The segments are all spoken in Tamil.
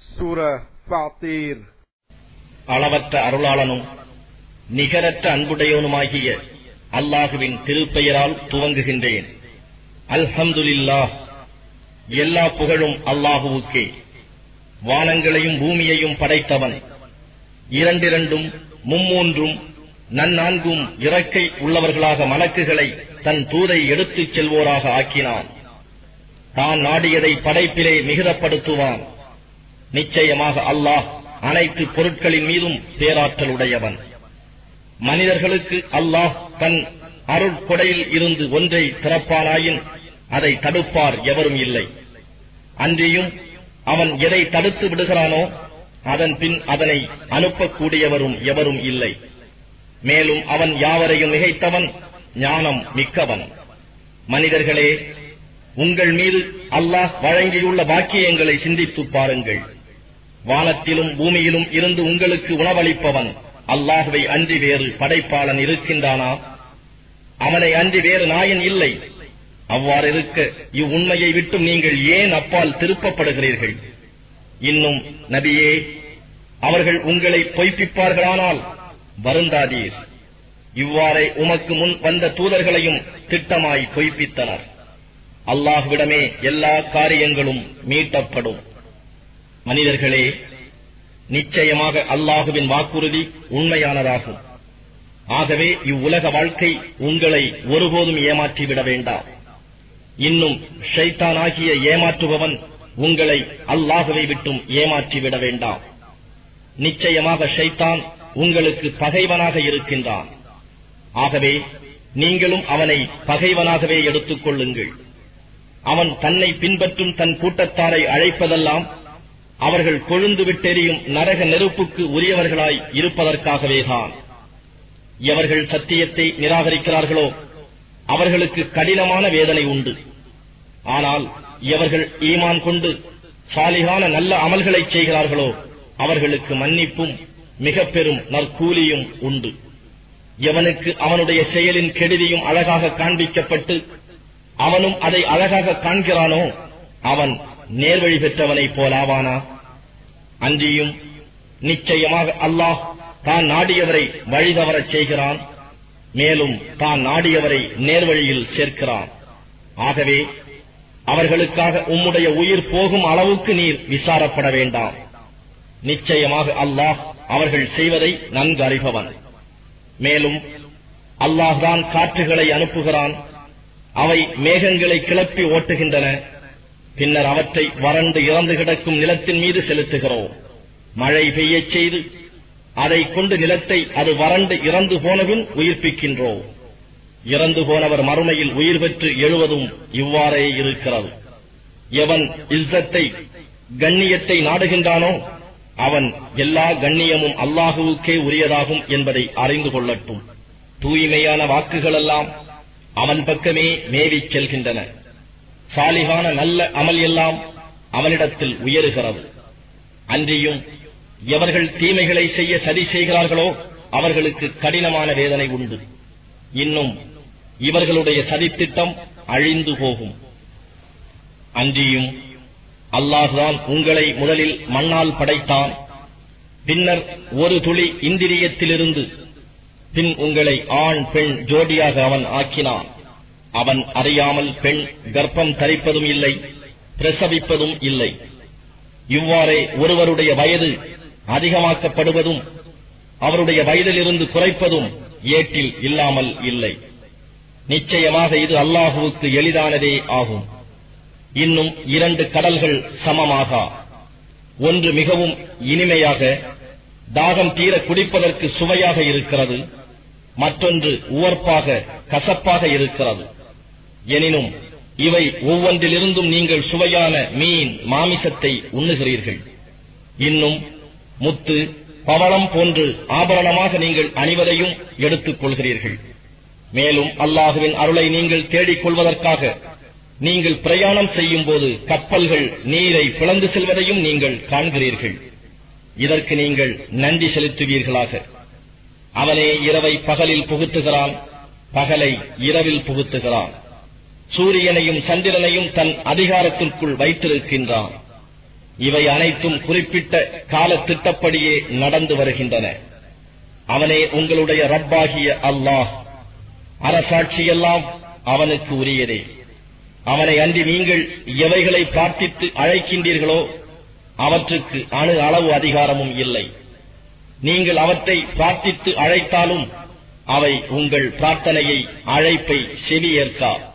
சூர ஃபாத்தீர். அளவற்ற அருளாளனும் நிகரற்ற அன்புடையவனுமாகிய அல்லாஹுவின் திருப்பெயரால் துவங்குகின்றேன். அல்ஹம்துலில்லாஹ். எல்லா புகழும் அல்லாஹுவுக்கே. வானங்களையும் பூமியையும் படைத்தவன். இரண்டிரண்டும் மும்மூன்றும் நன்னான்கும் இறக்கை உள்ளவர்களாக மலக்குகளை தன் தூதை எடுத்துச் செல்வோராக ஆக்கினான். தான் நாடியதை படைப்பிலே மிகுதப்படுத்துவான். நிச்சயமாக அல்லாஹ் அனைத்து பொருட்களின் மீதும் பேராற்றலுடையவன். மனிதர்களுக்கு அல்லாஹ் தன் அருட்கொடையில் இருந்து ஒன்றை திறப்பானாயின் அதை தடுப்பார் எவரும் இல்லை. அன்றியும் அவன் எதை தடுத்து விடுகிறானோ அதன் பின் அதனை அனுப்பக்கூடியவரும் எவரும் இல்லை. மேலும் அவன் யாவரையும் மிகைத்தவன் ஞானம் மிக்கவன். மனிதர்களே உங்கள் மீது அல்லாஹ் வழங்கியுள்ள பாக்கியங்களை சிந்தித்துப் பாருங்கள். வானத்திலும் பூமியிலும் இருந்து உங்களுக்கு உணவளிப்பவன் அல்லாஹுவை அன்றி வேறு படைப்பாளன் இருக்கின்றானா? அவனை அன்றி வேறு நாயன் இல்லை. அவ்வாறு இருக்க இவ்வுண்மையை விட்டும் நீங்கள் ஏன் அப்பால் திருப்பப்படுகிறீர்கள்? இன்னும் நபியே அவர்கள் உங்களை பொய்ப்பிப்பார்களானால் வருந்தாதீர். இவ்வாறே உமக்கு முன் வந்த தூதர்களையும் திட்டமாய் பொய்ப்பித்தனர். அல்லாஹுவிடமே எல்லா காரியங்களும் மீட்டப்படும். மனிதர்களே நிச்சயமாக அல்லாஹுவின் வாக்குறுதி உண்மையானதாகும். ஆகவே இவ்வுலக வாழ்க்கை உங்களை ஒருபோதும் ஏமாற்றிவிட வேண்டாம். இன்னும் ஷைத்தானாகிய ஏமாற்றுபவன் உங்களை அல்லாஹுவை விட்டும் ஏமாற்றிவிட வேண்டாம். நிச்சயமாக ஷைத்தான் உங்களுக்கு பகைவனாக இருக்கின்றான். ஆகவே நீங்களும் அவனை பகைவனாகவே எடுத்துக் கொள்ளுங்கள் அவன் தன்னை பின்பற்றும் தன் கூட்டத்தாரை அழைப்பதெல்லாம் அவர்கள் கொழுந்து விட்டெறியும் நரக நெருப்புக்கு உரியவர்களாய் இருப்பதற்காகவேதான் எவர்கள் சத்தியத்தை நிராகரிக்கிறார்களோ அவர்களுக்கு கடினமான வேதனை உண்டு. ஆனால் எவர்கள் ஈமான் கொண்டு சாலிகான நல்ல அமல்களைச் செய்கிறார்களோ அவர்களுக்கு மன்னிப்பும் மிக பெரும் நற்கூலியும் உண்டு. எவனுக்கு அவனுடைய செயலின் கெடுதியும் அழகாக காண்பிக்கப்பட்டு அவனும் அதை அழகாக காண்கிறானோ அவன் நேர்வழி பெற்றவனைப் போலாவானா? அன்றியும் நிச்சயமாக அல்லாஹ் தான் நாடியவரை வழிதவரச் செய்கிறான். மேலும் தான் நாடியவரை நேர்வழியில் சேர்க்கிறான். ஆகவே அவர்களுக்காக உம்முடைய உயிர் போகும் அளவுக்கு நீர் விசாரப்பட வேண்டாம். நிச்சயமாக அல்லாஹ் அவர்கள் செய்வதை நன்கு அறிபவன். மேலும் அல்லாஹ்தான் காற்றுகளை அனுப்புகிறான். அவை மேகங்களை கிளப்பி ஓட்டுகின்றன. பின்னர் அவற்றை வறண்டு இறந்து கிடக்கும் நிலத்தின் மீது செலுத்துகிறோம். மழை பெய்யச் செய்து அதை கொண்டு நிலத்தை அது வறண்டு இறந்து போனபின் உயிர்ப்பிக்கின்றோம். இறந்து போனவர் மறுமையில் உயிர் பெற்று எழுவதும் இவ்வாறே இருக்கிறது. எவன் இஸ்ஸத்தை கண்ணியத்தை நாடுகின்றானோ அவன் எல்லா கண்ணியமும் அல்லாஹுவுக்கே உரியதாகும் என்பதை அறிந்து கொள்ளட்டும். தூய்மையான வாக்குகளெல்லாம் அவன் பக்கமே மேவிச் செல்கின்றன. சாலிகான நல்ல அமல் எல்லாம் அவனிடத்தில் உயருகிறது. அன்றியும் எவர்கள் தீமைகளை செய்ய சதி செய்கிறார்களோ அவர்களுக்கு கடினமான வேதனை உண்டு. இன்னும் இவர்களுடைய சதித்திட்டம் அழிந்து போகும். அன்றியும் அல்லாஹ்தான் உங்களை முதலில் மண்ணால் படைத்தான். பின்னர் ஒரு துளி இந்திரியத்திலிருந்து பின் உங்களை ஆண் பெண் ஜோடியாக அவன் ஆக்கினான். அவன் அறியாமல் பெண் கர்ப்பம் தரிப்பதும் இல்லை பிரசவிப்பதும் இல்லை. இவ்வாறே ஒருவருடைய வயது அதிகமாக்கப்படுவதும் அவருடைய வயதிலிருந்து குறைப்பதும் ஏட்டில் இல்லாமல் இல்லை. நிச்சயமாக இது அல்லாஹுவுக்கு எளிதானதே ஆகும். இன்னும் இரண்டு கடல்கள் சமமாகா. ஒன்று மிகவும் இனிமையாக தாகம் தீர குடிப்பதற்கு சுவையாக இருக்கிறது. மற்றொன்று உவர்ப்பாக கசப்பாக இருக்கிறது. எனினும் இவை ஒவ்வொன்றிலிருந்தும் நீங்கள் சுவையான மீன் மாமிசத்தை உண்ணுகிறீர்கள். இன்னும் முத்து பவளம் போன்று ஆபரணமாக நீங்கள் அணிவதையும் எடுத்துக் கொள்கிறீர்கள். மேலும் அல்லாஹுவின் அருளை நீங்கள் தேடிக் கொள்வதற்காக நீங்கள் பிரயாணம் செய்யும் போது கப்பல்கள் நீரை பிளந்து செல்வதையும் நீங்கள் காண்கிறீர்கள். இதற்கு நீங்கள் நன்றி செலுத்துவீர்களாக. அவனே இரவை பகலில் புகுத்துகிறான் பகலை இரவில் புகுத்துகிறான். சூரியனையும் சந்திரனையும் தன் அதிகாரத்திற்குள் வைத்திருக்கின்றான். இவை அனைத்தும் குறிப்பிட்ட கால திட்டப்படியே நடந்து வருகின்றன. அவனே உங்களுடைய ரப்பாகிய அல்லாஹ். அரசாட்சியெல்லாம் அவனுக்கு உரியதே. அவனை அன்றி நீங்கள் எவைகளை பிரார்த்தித்து அழைக்கின்றீர்களோ அவற்றுக்கு அணு அளவு அதிகாரமும் இல்லை. நீங்கள் அவற்றை பிரார்த்தித்து அழைத்தாலும் அவை உங்கள் பிரார்த்தனையை அழைப்பை செவியேற்கா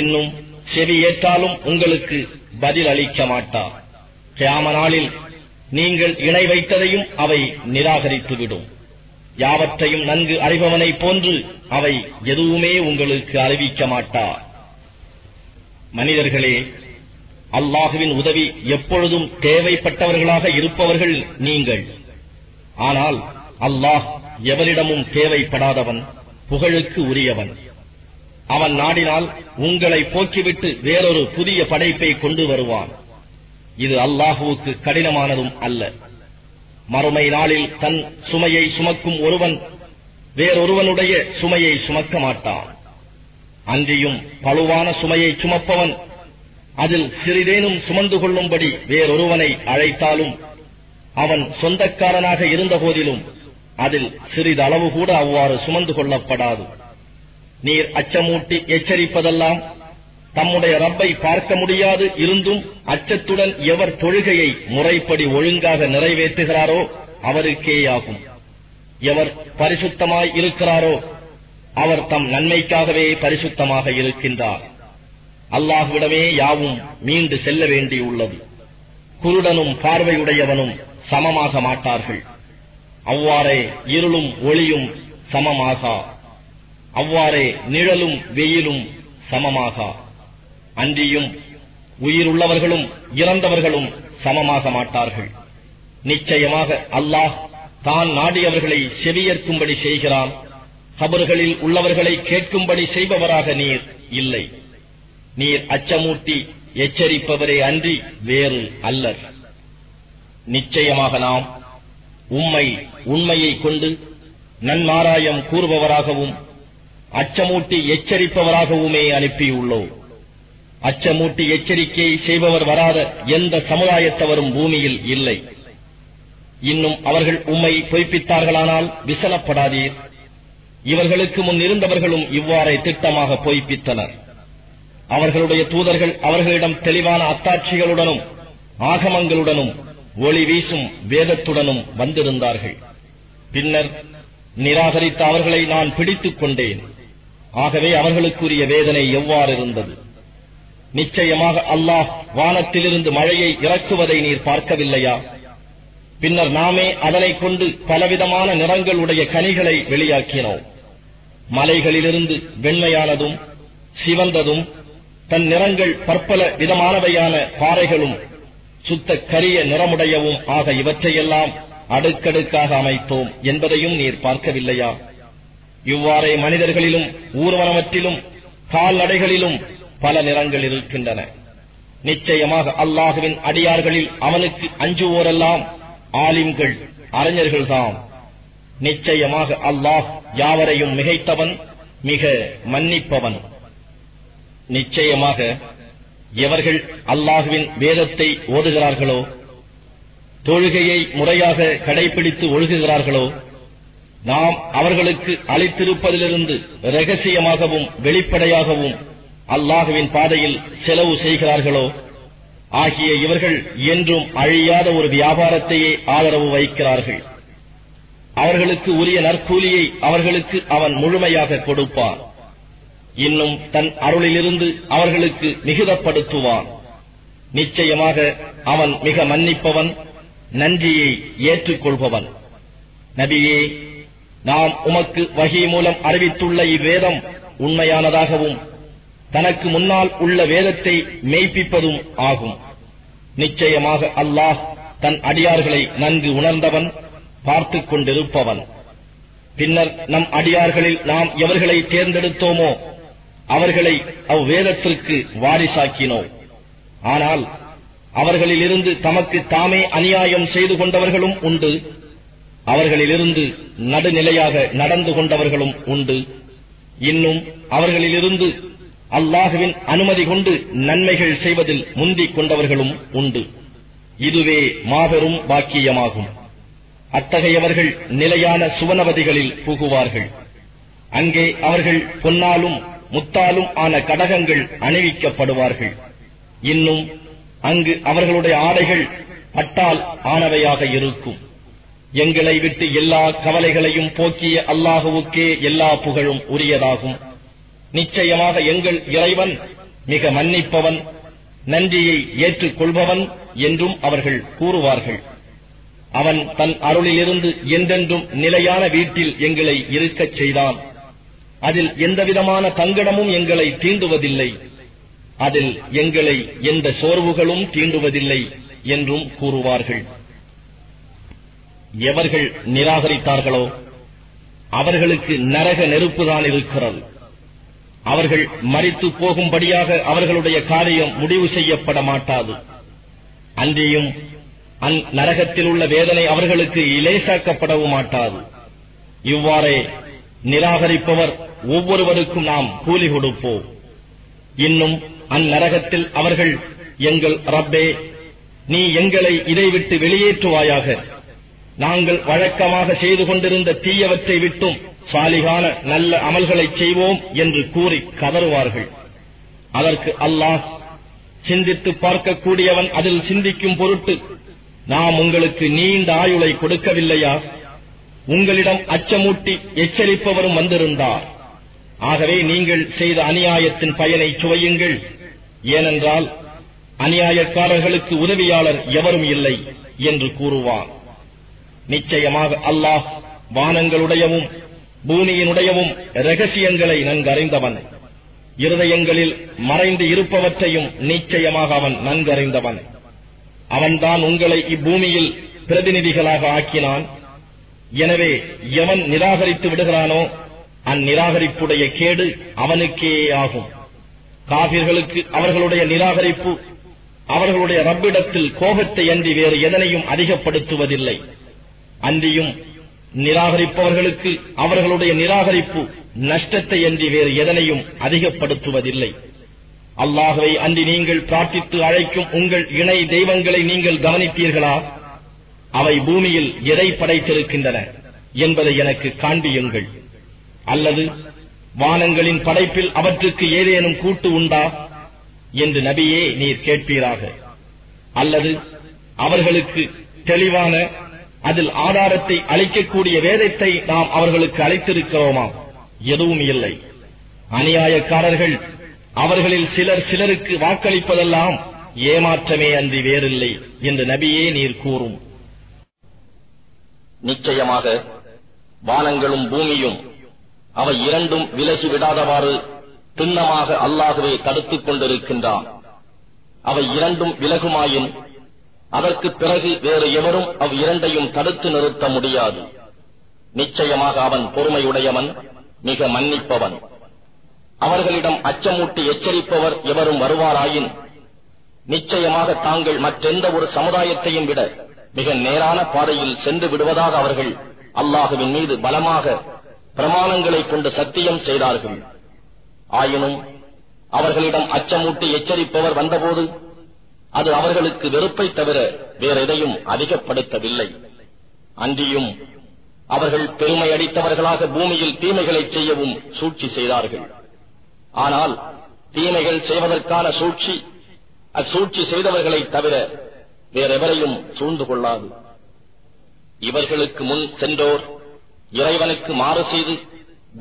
இன்னும் செவியேற்றாலும் உங்களுக்கு பதில் அளிக்க மாட்டா. கியாம நாளில் நீங்கள் இணை வைத்ததையும் அவை நிராகரித்துவிடும். யாவற்றையும் நன்கு அறிபவனைப் போன்று அவை எதுவுமே உங்களுக்கு அறிவிக்க மாட்டா. மனிதர்களே அல்லாஹுவின் உதவி எப்பொழுதும் தேவைப்பட்டவர்களாக இருப்பவர்கள் நீங்கள். ஆனால் அல்லாஹ் எவரிடமும் தேவைப்படாதவன் புகழுக்கு உரியவன். அவன் நாடினால் உங்களை போக்கிவிட்டு வேறொரு புதிய படைப்பை கொண்டு வருவான். இது அல்லாஹுவுக்கு கடினமானதும் அல்ல. மறுமை நாளில் தன் சுமையை சுமக்கும் ஒருவன் வேறொருவனுடைய சுமையை சுமக்க மாட்டான். அன்றியும் பழுவான சுமையை சுமப்பவன் அதில் சிறிதேனும் சுமந்து கொள்ளும்படி வேறொருவனை அழைத்தாலும் அவன் சொந்தக்காரனாக இருந்த போதிலும் அதில் சிறிதளவு கூட அவ்வாறு சுமந்து கொள்ளப்படாது. நீர் அச்சமூட்டி எச்சரிப்பதெல்லாம் தம்முடைய ரப்பை பார்க்க முடியாது. இருந்தும் அச்சத்துடன் எவர் தொழுகையை முறைப்படி ஒழுங்காக நிறைவேற்றுகிறாரோ அவருக்கேயாகும். எவர் பரிசுத்தமாய் இருக்கிறாரோ அவர் தம் நன்மைக்காகவே பரிசுத்தமாக இருக்கின்றார். அல்லாஹுவிடமே யாவும் மீண்டு செல்ல வேண்டியுள்ளது. குருடனும் பார்வையுடையவனும் சமமாக மாட்டார்கள். அவ்வாறே இருளும் ஒளியும் சமமாகா. அவ்வாறே நிழலும் வெயிலும் சமமாகா. அன்றியும் உயிருள்ளவர்களும் இறந்தவர்களும் சமமாக மாட்டார்கள். நிச்சயமாக அல்லாஹ் தான் நாடியவர்களை செவியேற்கும்படி செய்கிறான். கபர்களில் உள்ளவர்களை கேட்கும்படி செய்பவராக நீர் இல்லை. நீர் அச்சமூட்டி எச்சரிப்பவரே அன்றி வேறு அல்லர். நிச்சயமாக நாம் உம்மை உண்மையை கொண்டு நன்மாராயம் கூறுபவராகவும் அச்சமூட்டி எச்சரிப்பவராகவுமே அனுப்பியுள்ளோம். அச்சமூட்டி எச்சரிக்கை செய்பவர் வராத எந்த சமுதாயத்தவரும் பூமியில் இல்லை. இன்னும் அவர்கள் உம்மை பொய்ப்பித்தார்களானால் விசலப்படாதீர். இவர்களுக்கு முன் இருந்தவர்களும் இவ்வாறே திட்டமாக பொய்ப்பித்தனர். அவர்களுடைய தூதர்கள் அவர்களிடம் தெளிவான அத்தாட்சிகளுடனும் ஆகமங்களுடனும் ஒளி வீசும் வேதத்துடனும் வந்திருந்தார்கள். பின்னர் நிராகரித்த அவர்களை நான் பிடித்துக் கொண்டேன். ஆகவே அவர்களுக்குரிய வேதனை எவ்வாறு இருந்தது நிச்சயமாக அல்லாஹ் வானத்திலிருந்து மழையை இறக்குவதை நீர் பார்க்கவில்லையா? பின்னர் நாமே அதனை கொண்டு பலவிதமான நிறங்களுடைய கனிகளை வெளியாக்கினோம். மலைகளிலிருந்து வெண்மையானதும் சிவந்ததும் தன் நிறங்கள் பற்பல விதமானவையான பாறைகளும் சுத்த கரிய நிறமுடையவும் ஆக இவற்றையெல்லாம் அடுக்கடுக்காக அமைத்தோம் என்பதையும் நீர் பார்க்கவில்லையா? இவ்வாறே மனிதர்களிலும் ஊர்வனவற்றிலும் கால்நடைகளிலும் பல நிறங்கள் இருக்கின்றன. நிச்சயமாக அல்லாஹுவின் அடியார்களில் அவனுக்கு அஞ்சுவோரெல்லாம் ஆலிம்கள் அறிஞர்கள்தாம். நிச்சயமாக அல்லாஹ் யாவரையும் மிகைத்தவன் மிக மன்னிப்பவன். நிச்சயமாக எவர்கள் அல்லாஹுவின் வேதத்தை ஓதுகிறார்களோ தொழுகையை முறையாக கடைபிடித்து ஒழுகுகிறார்களோ நாம் அவர்களுக்கு அளித்திருப்பதிலிருந்து ரகசியமாகவும் வெளிப்படையாகவும் அல்லாஹுவின் பாதையில் செலவு செய்கிறார்களோ? ஆகிய இவர்கள் என்றும் அழியாத ஒரு வியாபாரத்தையே ஆதரவு வைக்கிறார்கள். அவர்களுக்கு உரிய நற்கூலியை அவர்களுக்கு அவன் முழுமையாக கொடுப்பான். இன்னும் தன் அருளிலிருந்து அவர்களுக்கு மிகுதப்படுத்துவான். நிச்சயமாக அவன் மிக மன்னிப்பவன் நன்றியை ஏற்றுக்கொள்பவன். நபியே நாம் உமக்கு வகை மூலம் அறிவித்துள்ள இவ்வேதம் உண்மையானதாகவும் தனக்கு முன்னால் உள்ள வேதத்தை மெய்ப்பிப்பதும் ஆகும். நிச்சயமாக அல்லாஹ் தன் அடியார்களை நன்கு உணர்ந்தவன் பார்த்து கொண்டிருப்பவன். பின்னர் நம் அடியார்களில் நாம் எவர்களை தேர்ந்தெடுத்தோமோ அவர்களை அவ்வேதத்திற்கு வாரிசாக்கினோம். ஆனால் அவர்களிலிருந்து தமக்கு தாமே அநியாயம் செய்து கொண்டவர்களும் உண்டு. அவர்களிலிருந்து நடுநிலையாக நடந்து கொண்டவர்களும் உண்டு. இன்னும் அவர்களிலிருந்து அல்லாஹுவின் அனுமதி கொண்டு நன்மைகள் செய்வதில் முந்திக் கொண்டவர்களும் உண்டு. இதுவே மாபெரும் பாக்கியமாகும். அத்தகையவர்கள் நிலையான சுவனவதிகளில் புகுவார்கள். அங்கே அவர்கள் பொன்னாலும் முத்தாலும் ஆன கடகங்கள் அணிவிக்கப்படுவார்கள். இன்னும் அங்கு அவர்களுடைய ஆடைகள் பட்டால் ஆனவையாக இருக்கும். எங்களை விட்டு எல்லா கவலைகளையும் போக்கிய அல்லாஹுவுக்கே எல்லா புகழும் உரியதாகும். நிச்சயமாக எங்கள் இறைவன் மிக மன்னிப்பவன் நன்றியை ஏற்றுக்கொள்பவன் என்றும் அவர்கள் கூறுவார்கள். அவன் தன் அருளிலிருந்து என்றென்றும் நிலையான வீட்டில் எங்களை இருக்கச் செய்தான். அதில் எந்தவிதமான தங்கடமும் எங்களை தீண்டுவதில்லை. அதில் எங்களை எந்த சோர்வுகளும் தீண்டுவதில்லை என்றும் கூறுவார்கள். எவர்கள் நிராகரித்தார்களோ அவர்களுக்கு நரக நெருப்புதான் இருக்கிறது. அவர்கள் மறித்து போகும்படியாக அவர்களுடைய காரியம் முடிவு செய்யப்பட மாட்டாது. அன்றியும் அந் நரகத்தில் உள்ள வேதனை அவர்களுக்கு இலேசாக்கப்படவும் மாட்டாது. இவ்வாறே நிராகரிப்பவர் ஒவ்வொருவருக்கும் நாம் கூலி கொடுப்போம். இன்னும் அந்நரகத்தில் அவர்கள் எங்கள் ரப்பே நீ எங்களை இதை விட்டு வெளியேற்றுவாயாக. நாங்கள் வழக்கமாக செய்து கொண்டிருந்த தீயவற்றை விட்டும் சாலிகான நல்ல அமல்களை செய்வோம் என்று கூறி கதறுவார்கள். அதற்கு அல்லாஹ் சிந்தித்து பார்க்கக்கூடியவன் அதில் சிந்திக்கும் பொருட்டு நாம் உங்களுக்கு நீண்ட ஆயுளை கொடுக்கவில்லையா? உங்களிடம் அச்சமூட்டி எச்சரிப்பவரும் வந்திருந்தார். ஆகவே நீங்கள் செய்த அநியாயத்தின் பயனை சுவையுங்கள். ஏனென்றால் அநியாயக்காரர்களுக்கு உதவியாளர் எவரும் இல்லை என்று கூறுவான். நிச்சயமாக அல்லாஹ் வானங்களுடையவும் பூமியினுடையவும் ரகசியங்களை நன்கறிந்தவன். இருதயங்களில் மறைந்து இருப்பவற்றையும் நிச்சயமாக அவன் நன்கறிந்தவன். அவன்தான் உங்களை இப்பூமியில் பிரதிநிதிகளாக ஆக்கினான். எனவே எவன் நிராகரித்து விடுகிறானோ அந்நிராகரிப்புடைய கேடு அவனுக்கே ஆகும். காவிர்களுக்கு அவர்களுடைய நிராகரிப்பு அவர்களுடைய ரப்பிடத்தில் கோபத்தை அன்றி வேறு எதனையும் அதிகப்படுத்துவதில்லை. அன்றியும் நிராகரிப்பவர்களுக்கு அவர்களுடைய நிராகரிப்பு நஷ்டத்தை அன்றி வேறு எதனையும் அதிகப்படுத்துவதில்லை. அல்லாஹுவை அன்றி நீங்கள் பிரார்த்தித்து அழைக்கும் உங்கள் இணை தெய்வங்களை நீங்கள் கவனித்தீர்களா? அவை பூமியில் எதை படைத்திருக்கின்றன என்பதை எனக்கு காண்பியுங்கள். அல்லது வானங்களின் படைப்பில் அவற்றுக்கு ஏதேனும் கூட்டு உண்டா? என்று நபியே நீர் கேட்பீராக. அல்லது அவர்களுக்கு தெளிவான அதில் ஆதாரத்தை அளிக்கக்கூடிய வேதத்தை நாம் அவர்களுக்கு அளித்திருக்கிறோமா? எதுவும் இல்லை. அநியாயக்காரர்கள் அவர்களில் சிலர் சிலருக்கு வாக்களிப்பதெல்லாம் ஏமாற்றமே அன்றி வேறில்லை என்று நபியே நீர் கூறும். நிச்சயமாக வானங்களும் பூமியும் அவை இரண்டும் விலகி விடாதவாறு திண்ணமாக அல்லாகவே தடுத்துக் கொண்டிருக்கின்றான். அவை இரண்டும் விலகுமாயின் அதற்கு பிறகு வேறு எவரும் அவ் இரண்டையும் தடுத்து நிறுத்த முடியாது. நிச்சயமாக அவன் பொறுமையுடையவன் மிக மன்னிப்பவன். அவர்களிடம் அச்சமூட்டி எச்சரிப்பவர் எவரும் வருவாராயின் நிச்சயமாக தாங்கள் மற்றெந்த ஒரு சமுதாயத்தையும் விட மிக நேரான பாதையில் சென்று விடுவதாக அவர்கள் அல்லாஹுவின் மீது பலமாக பிரமாணங்களை கொண்டு சத்தியம் செய்தார்கள். ஆயினும் அவர்களிடம் அச்சமூட்டி எச்சரிப்பவர் வந்தபோது அது அவர்களுக்கு வெறுப்பை தவிர வேறெதையும் அதிகப்படுத்தவில்லை. அன்றியும் அவர்கள் பெருமை அடித்தவர்களாக பூமியில் தீமைகளை செய்யவும் சூழ்ச்சி செய்தார்கள். ஆனால் தீமைகள் செய்வதற்கான சூழ்ச்சி அச்சூழ்ச்சி செய்தவர்களை தவிர வேறெவரையும் சூழ்ந்து கொள்ளாது. இவர்களுக்கு முன் சென்றோர் இறைவனுக்கு மாறு செய்து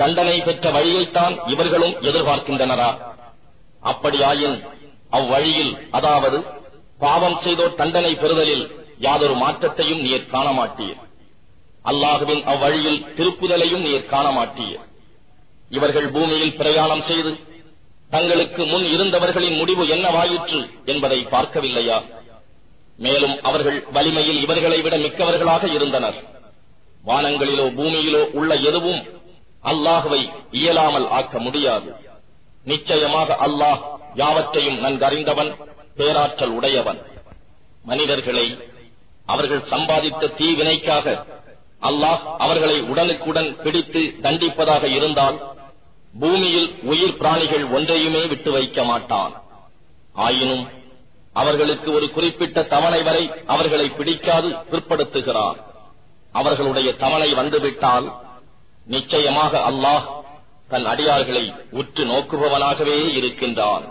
தண்டனை பெற்ற வழியைத்தான் இவர்களும் எதிர்பார்க்கின்றனரா? அப்படியாயின் அவ்வழியில் அதாவது பாவம் செய்தோர் தண்டனை பெறுதலில் யாதொரு மாற்றத்தையும் நீர் காண மாட்டீர் அல்லாஹுவின் அவ்வழியில் திருப்புதலையும் நீர் காண மாட்டீர் இவர்கள் பூமியில் பிரயாணம் செய்து தங்களுக்கு முன் இருந்தவர்களின் முடிவு என்னவாயிற்று என்பதை பார்க்கவில்லையா? மேலும் அவர்கள் வலிமையில் இவர்களை விட மிக்கவர்களாக இருந்தனர். வானங்களிலோ பூமியிலோ உள்ள எதுவும் அல்லாஹுவை இயலாமல் ஆக்க முடியாது. நிச்சயமாக அல்லாஹ் யாவற்றையும் நன்கறிந்தவன் பேராற்றல் உடையவன். மனிதர்களை அவர்கள் சம்பாதித்த தீவினைக்காக அல்லாஹ் அவர்களை உடனுக்குடன் பிடித்து தண்டிப்பதாக இருந்தால் பூமியில் உயிர் பிராணிகள் ஒன்றையுமே விட்டு வைக்க மாட்டான். ஆயினும் அவர்களுக்கு ஒரு குறிப்பிட்ட தவணை வரை அவர்களை பிடிக்காது பிற்படுத்துகிறார் அவர்களுடைய தவணை வந்துவிட்டால் நிச்சயமாக அல்லாஹ் தன் அடியார்களை உற்று நோக்குபவனாகவே இருக்கின்றான்.